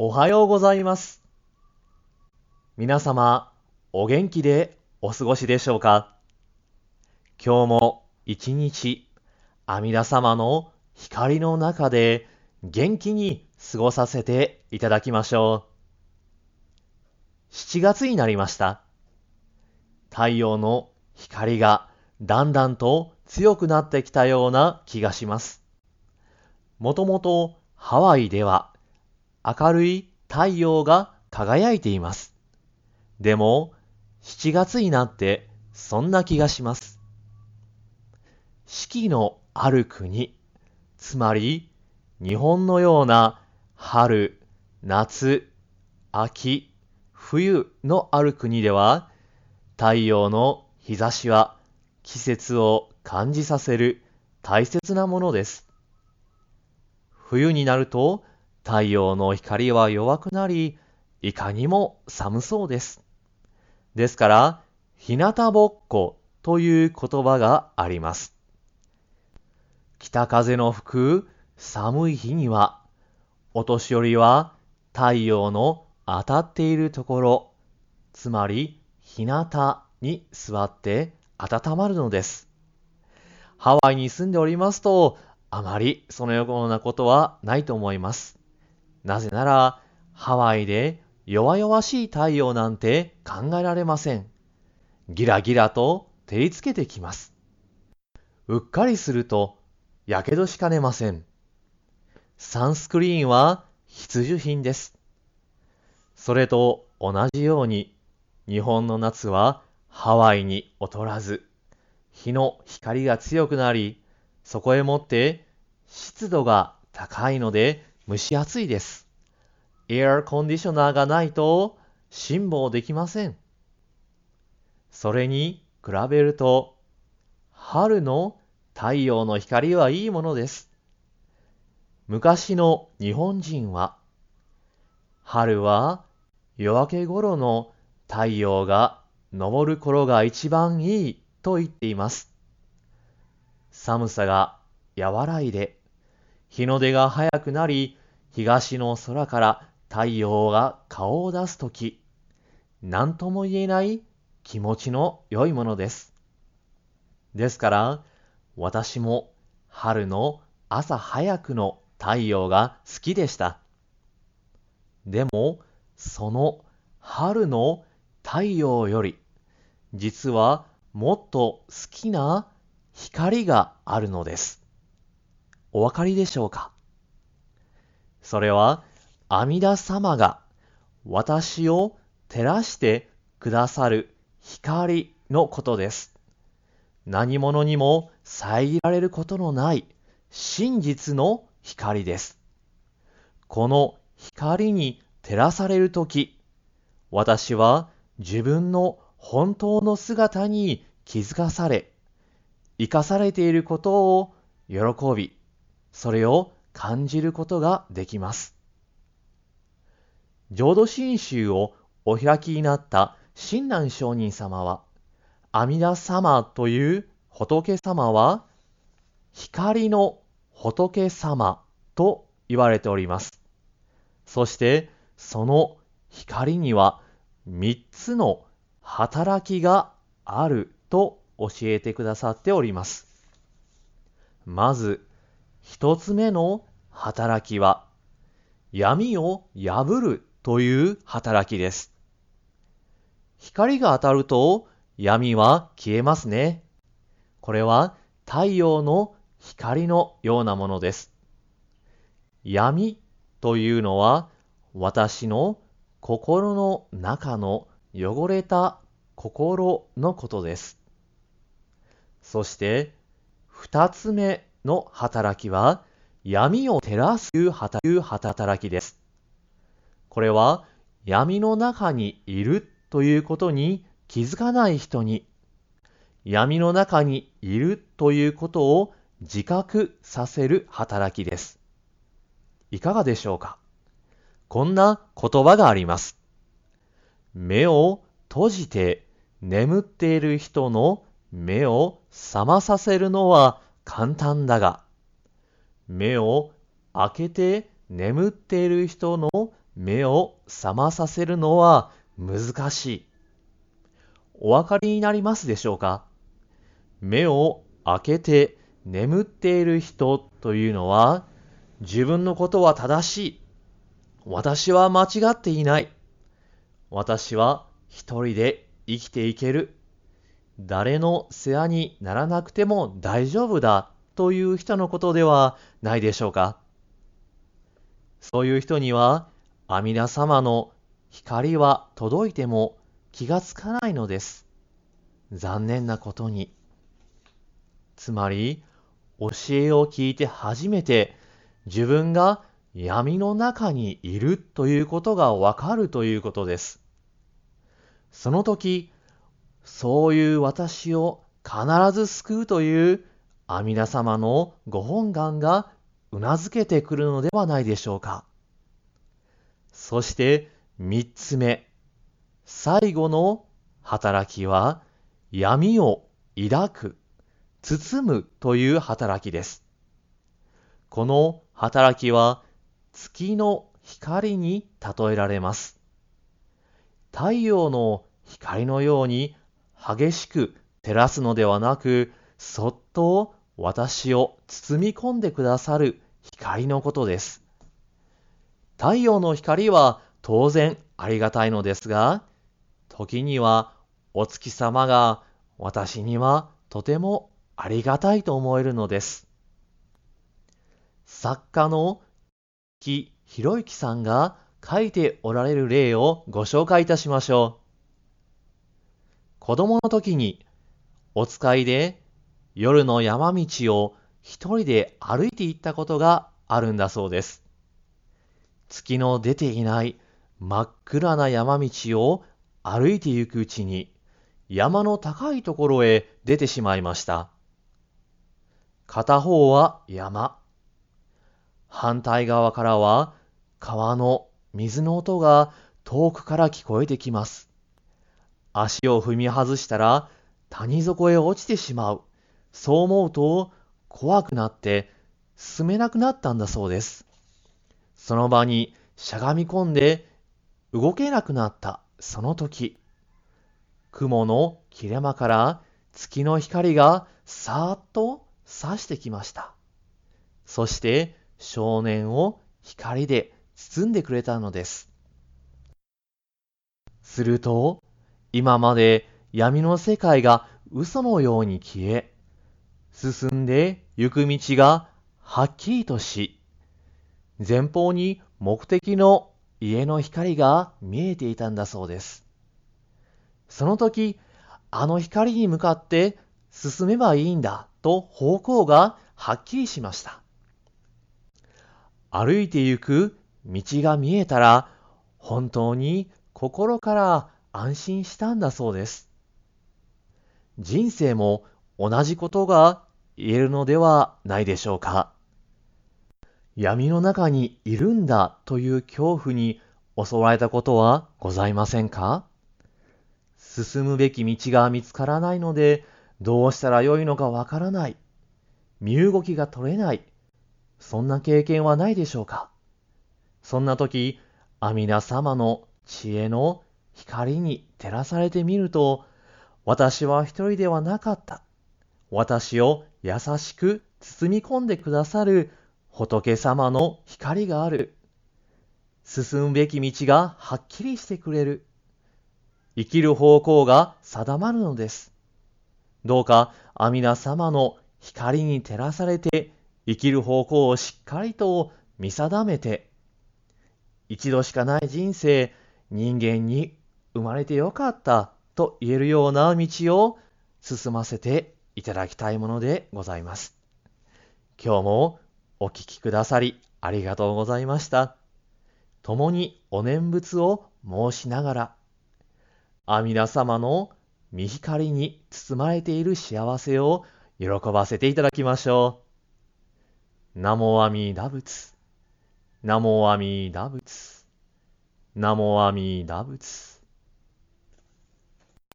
おはようございます。皆様、お元気でお過ごしでしょうか？今日も一日、阿弥陀様の光の中で元気に過ごさせていただきましょう。7月になりました。太陽の光がだんだんと強くなってきたような気がします。もともとハワイでは明るい太陽が輝いています。でも、7月になってそんな気がします。四季のある国、つまり日本のような春、夏、秋、冬のある国では、太陽の日差しは季節を感じさせる大切なものです。冬になると太陽の光は弱くなり、いかにも寒そうです。ですから、日向ぼっこという言葉があります。北風の吹く寒い日には、お年寄りは太陽の当たっているところ、つまり日向に座って温まるのです。ハワイに住んでおりますと、あまりそのようなことはないと思います。なぜなら、ハワイで弱々しい太陽なんて考えられません。ギラギラと照りつけてきます。うっかりすると、やけどしかねません。サンスクリーンは必需品です。それと同じように、日本の夏はハワイに劣らず、日の光が強くなり、そこへもって湿度が高いので蒸し暑いです。エアコンディショナーがないと辛抱できません。それに比べると、春の太陽の光はいいものです。昔の日本人は、春は夜明け頃の太陽が昇る頃が一番いいと言っています。寒さが和らいで、日の出が早くなり、東の空から太陽が顔を出すとき、何とも言えない気持ちの良いものです。ですから、私も春の朝早くの太陽が好きでした。でも、その春の太陽より、実はもっと好きな光があるのです。お分かりでしょうか？それは阿弥陀様が私を照らしてくださる光のことです。何者にも遮られることのない真実の光です。この光に照らされるとき、私は自分の本当の姿に気づかされ、生かされていることを喜び、それを感じることができます。浄土真宗をお開きになった親鸞上人様は、阿弥陀様という仏様は、光の仏様と言われております。そして、その光には三つの働きがあると教えてくださっております。まず、一つ目の働きは、闇を破るという働きです。光が当たると闇は消えますね。これは太陽の光のようなものです。闇というのは私の心の中の汚れた心のことです。そして二つ目の働きは闇を照らすという働きです。これは闇の中にいるということに気づかない人に闇の中にいるということを自覚させる働きです。いかがでしょうか？こんな言葉があります。目を閉じて眠っている人の目を覚まさせるのは簡単だが、目を開けて眠っている人の目を覚まさせるのは難しい。お分かりになりますでしょうか？目を開けて眠っている人というのは自分のことは正しい。私は間違っていない。私は一人で生きていける。誰の世話にならなくても大丈夫だという人のことではないでしょうか。そういう人には阿弥陀様の光は届いても気がつかないのです。残念なことに。つまり、教えを聞いて初めて自分が闇の中にいるということがわかるということです。その時、そういう私を必ず救うという阿弥陀様のご本願がうなずけてくるのではないでしょうか。そして三つ目、最後の働きは闇を抱く、包むという働きです。この働きは月の光に例えられます。太陽の光のように激しく照らすのではなく、そっと私を包み込んでくださる光のことです。太陽の光は当然ありがたいのですが、時にはお月様が私にはとてもありがたいと思えるのです。作家の木博之さんが書いておられる例をご紹介いたしましょう。子供の時にお使いで夜の山道を一人で歩いて行ったことがあるんだそうです。月の出ていない真っ暗な山道を歩いて行くうちに山の高いところへ出てしまいました。片方は山。反対側からは川の水の音が遠くから聞こえてきます。足を踏み外したら谷底へ落ちてしまう。そう思うと怖くなって進めなくなったんだそうです。その場にしゃがみ込んで動けなくなったその時、雲の切れ間から月の光がさーっと差してきました。そして少年を光で包んでくれたのです。すると、今まで闇の世界が嘘のように消え、進んで行く道がはっきりとし、前方に目的の家の光が見えていたんだそうです。その時、あの光に向かって進めばいいんだと方向がはっきりしました。歩いて行く道が見えたら、本当に心から安心したんだそうです。人生も同じことが言えるのではないでしょうか。闇の中にいるんだという恐怖に襲われたことはございませんか？進むべき道が見つからないので、どうしたらよいのかわからない。身動きが取れない。そんな経験はないでしょうか？そんな時、阿弥陀様の知恵の光に照らされてみると、私は一人ではなかった。私を優しく包み込んでくださる仏様の光がある。進むべき道がはっきりしてくれる。生きる方向が定まるのです。どうか阿弥陀様の光に照らされて生きる方向をしっかりと見定めて、一度しかない人生、人間に生まれてよかったと言えるような道を進ませていただきたいものでございます。今日もお聴きくださりありがとうございました。共にお念仏を申しながら、阿弥陀様の見光に包まれている幸せを喜ばせていただきましょう。ナモアミダ仏。ナモアミダ仏。ナモアミダ仏。